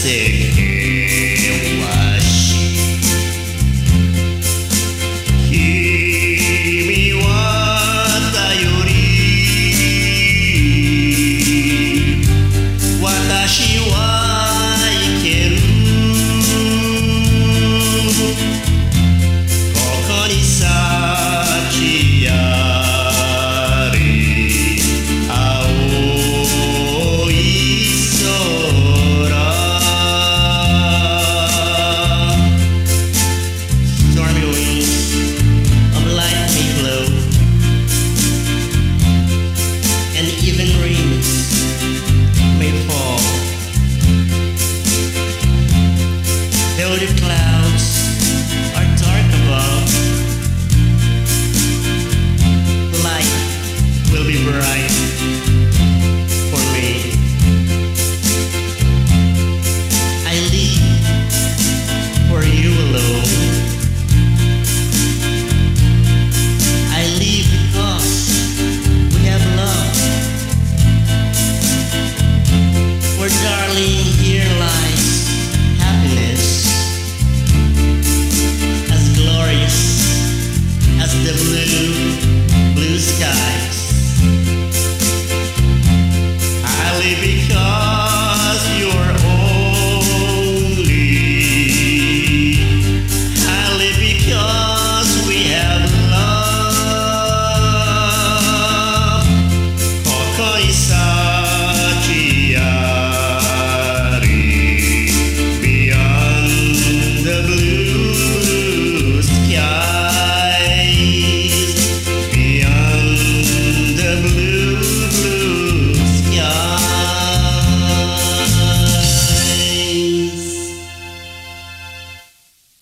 classic. Cloud. the blue, blue sky.